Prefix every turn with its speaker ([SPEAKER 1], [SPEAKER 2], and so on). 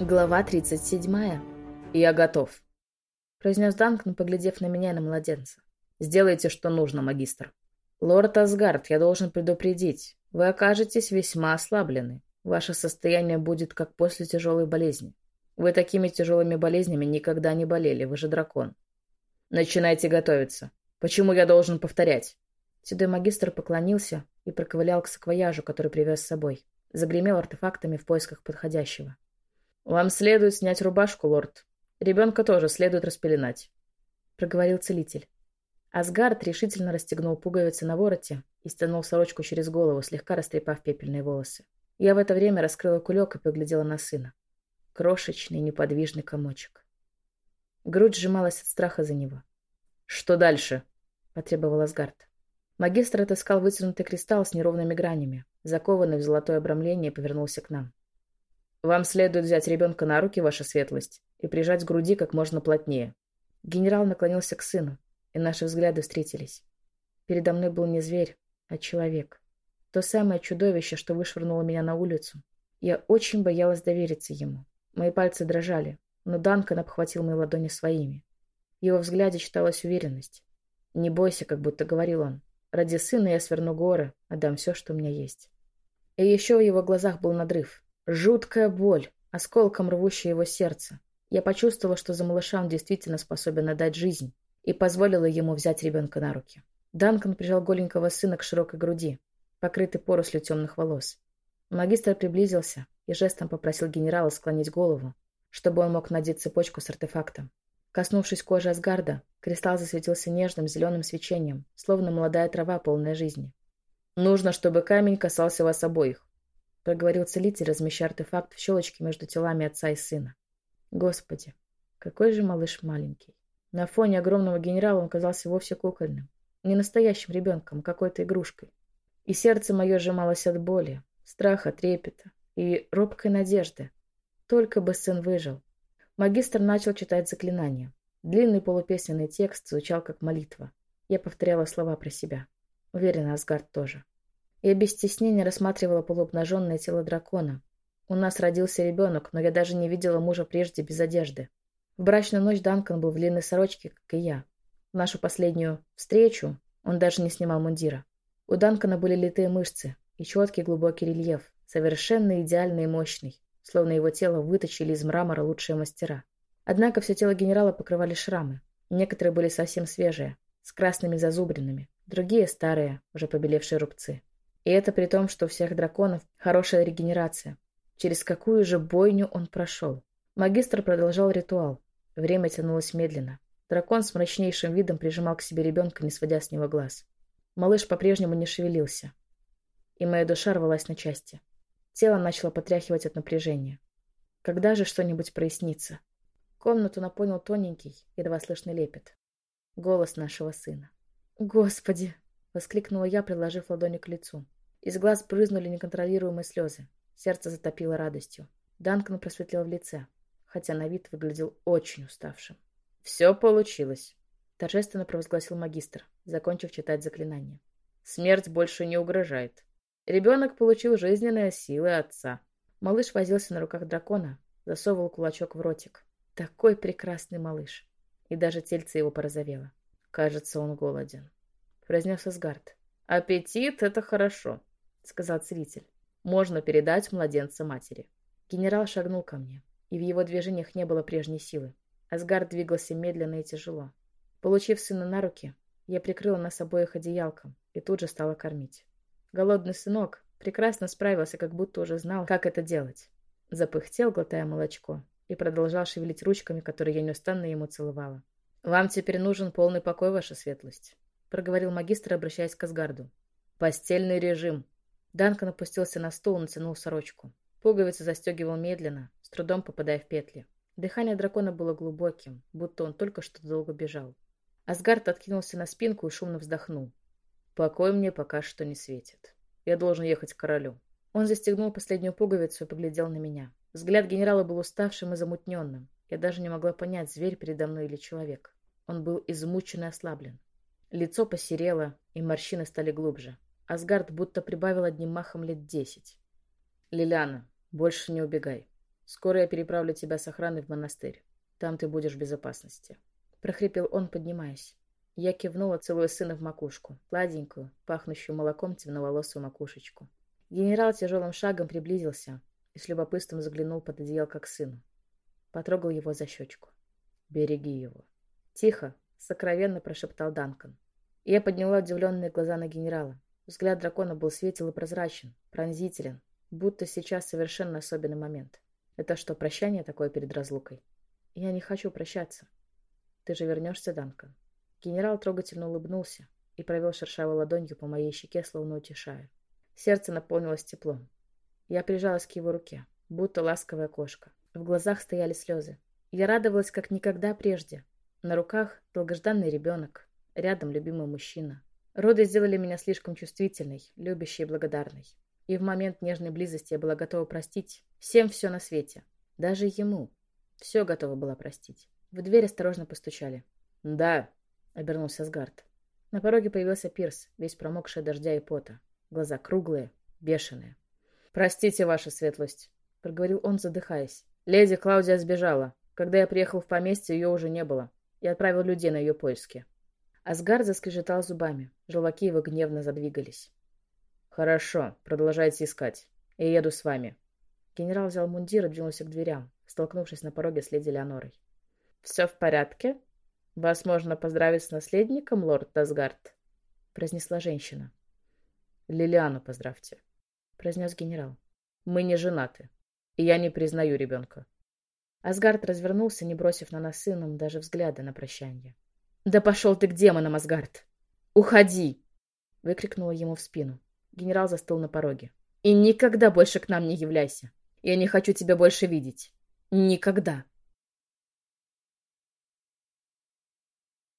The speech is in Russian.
[SPEAKER 1] Глава 37. «Я готов», — произнес Данкн, поглядев на меня и на младенца. «Сделайте, что нужно, магистр». «Лорд Асгард, я должен предупредить. Вы окажетесь весьма ослаблены. Ваше состояние будет как после тяжелой болезни. Вы такими тяжелыми болезнями никогда не болели, вы же дракон. Начинайте готовиться. Почему я должен повторять?» Седой магистр поклонился и проковылял к саквояжу, который привез с собой. Загремел артефактами в поисках подходящего. «Вам следует снять рубашку, лорд. Ребенка тоже следует распеленать», — проговорил целитель. Асгард решительно расстегнул пуговицы на вороте и стянул сорочку через голову, слегка растрепав пепельные волосы. Я в это время раскрыла кулек и поглядела на сына. Крошечный, неподвижный комочек. Грудь сжималась от страха за него. «Что дальше?» — потребовал Асгард. Магистр отыскал вытянутый кристалл с неровными гранями, закованный в золотое обрамление, и повернулся к нам. Вам следует взять ребенка на руки, ваша светлость, и прижать к груди как можно плотнее. Генерал наклонился к сыну, и наши взгляды встретились. Передо мной был не зверь, а человек. То самое чудовище, что вышвырнуло меня на улицу. Я очень боялась довериться ему. Мои пальцы дрожали, но Данкан обхватил мои ладони своими. В его взгляде читалась уверенность. «Не бойся», как будто говорил он. «Ради сына я сверну горы, отдам все, что у меня есть». И еще в его глазах был надрыв. Жуткая боль, осколком рвущая его сердце. Я почувствовала, что за малыша он действительно способен отдать жизнь, и позволила ему взять ребенка на руки. Данкан прижал голенького сына к широкой груди, покрытой порослью темных волос. Магистр приблизился и жестом попросил генерала склонить голову, чтобы он мог надеть цепочку с артефактом. Коснувшись кожи Асгарда, кристалл засветился нежным зеленым свечением, словно молодая трава, полная жизни. «Нужно, чтобы камень касался вас обоих. — проговорил целитель, размещая артефакт в щелочке между телами отца и сына. Господи, какой же малыш маленький. На фоне огромного генерала он казался вовсе кукольным. Не настоящим ребенком, а какой-то игрушкой. И сердце мое сжималось от боли, страха, трепета и робкой надежды. Только бы сын выжил. Магистр начал читать заклинание. Длинный полупесенный текст звучал как молитва. Я повторяла слова про себя. Уверена, Асгард тоже. Я без стеснения рассматривала полуобнаженное тело дракона. У нас родился ребенок, но я даже не видела мужа прежде без одежды. В брачную ночь Данкан был в длинной сорочке, как и я. В нашу последнюю встречу он даже не снимал мундира. У Данкана были литые мышцы и четкий глубокий рельеф, совершенно идеальный и мощный, словно его тело выточили из мрамора лучшие мастера. Однако все тело генерала покрывали шрамы. Некоторые были совсем свежие, с красными зазубринами, другие старые, уже побелевшие рубцы. И это при том, что у всех драконов хорошая регенерация. Через какую же бойню он прошел? Магистр продолжал ритуал. Время тянулось медленно. Дракон с мрачнейшим видом прижимал к себе ребенка, не сводя с него глаз. Малыш по-прежнему не шевелился. И моя душа рвалась на части. Тело начало потряхивать от напряжения. Когда же что-нибудь прояснится? Комнату наполнил тоненький, едва слышный лепет. Голос нашего сына. «Господи!» — воскликнула я, приложив ладони к лицу. Из глаз брызнули неконтролируемые слезы. Сердце затопило радостью. Данкан просветлел в лице, хотя на вид выглядел очень уставшим. «Все получилось», — торжественно провозгласил магистр, закончив читать заклинание. «Смерть больше не угрожает. Ребенок получил жизненные силы отца». Малыш возился на руках дракона, засовывал кулачок в ротик. Такой прекрасный малыш. И даже тельце его порозовело. Кажется, он голоден произнес Асгард. «Аппетит — это хорошо», — сказал целитель. «Можно передать младенца матери». Генерал шагнул ко мне, и в его движениях не было прежней силы. Асгард двигался медленно и тяжело. Получив сына на руки, я прикрыла нас обоих одеялком и тут же стала кормить. Голодный сынок прекрасно справился, как будто уже знал, как это делать. Запыхтел, глотая молочко, и продолжал шевелить ручками, которые я неустанно ему целовала. «Вам теперь нужен полный покой, ваша светлость проговорил магистр, обращаясь к Асгарду. «Постельный режим». Данкан опустился на стул и натянул сорочку. Пуговицы застегивал медленно, с трудом попадая в петли. Дыхание дракона было глубоким, будто он только что долго бежал. Асгард откинулся на спинку и шумно вздохнул. «Покой мне пока что не светит. Я должен ехать к королю». Он застегнул последнюю пуговицу и поглядел на меня. Взгляд генерала был уставшим и замутненным. Я даже не могла понять, зверь передо мной или человек. Он был измучен и ослаблен. Лицо посерело, и морщины стали глубже. Асгард будто прибавил одним махом лет десять. «Лилиана, больше не убегай. Скоро я переправлю тебя с охраной в монастырь. Там ты будешь в безопасности. Прохрипел он, поднимаясь. Я кивнула, целуя сына в макушку, гладенькую, пахнущую молоком темноволосую макушечку. Генерал тяжелым шагом приблизился и с любопытством заглянул под одеялко к сыну. Потрогал его за щечку. «Береги его». Тихо, сокровенно прошептал Данкан. Я подняла удивленные глаза на генерала. Взгляд дракона был светел и прозрачен, пронзителен, будто сейчас совершенно особенный момент. Это что, прощание такое перед разлукой? Я не хочу прощаться. Ты же вернешься, Данкан. Генерал трогательно улыбнулся и провел шершавой ладонью по моей щеке, словно утешая. Сердце наполнилось теплом. Я прижалась к его руке, будто ласковая кошка. В глазах стояли слезы. Я радовалась, как никогда прежде. На руках долгожданный ребенок, рядом любимый мужчина. Роды сделали меня слишком чувствительной, любящей и благодарной. И в момент нежной близости я была готова простить всем все на свете. Даже ему. Все готова была простить. В дверь осторожно постучали. «Да», — обернулся Сгард. На пороге появился Пирс, весь промокший дождя и пота. Глаза круглые, бешеные. «Простите, ваша светлость», — проговорил он, задыхаясь. «Леди Клаудия сбежала. Когда я приехал в поместье, ее уже не было. Я отправил людей на ее поиски». Асгард заскрежетал зубами. Желваки его гневно задвигались. «Хорошо, продолжайте искать. Я еду с вами». Генерал взял мундир и двинулся к дверям, столкнувшись на пороге с леди Леонорой. «Все в порядке? Вас можно поздравить с наследником, лорд Асгард?» произнесла женщина. «Лилиану поздравьте», — произнес генерал. «Мы не женаты, и я не признаю ребенка». Асгард развернулся, не бросив на нас сыном даже взгляда на прощание. «Да пошел ты к демонам, Асгард! Уходи!» — выкрикнула ему в спину. Генерал застыл на пороге. «И никогда больше к нам не являйся! Я не хочу тебя больше видеть! Никогда!»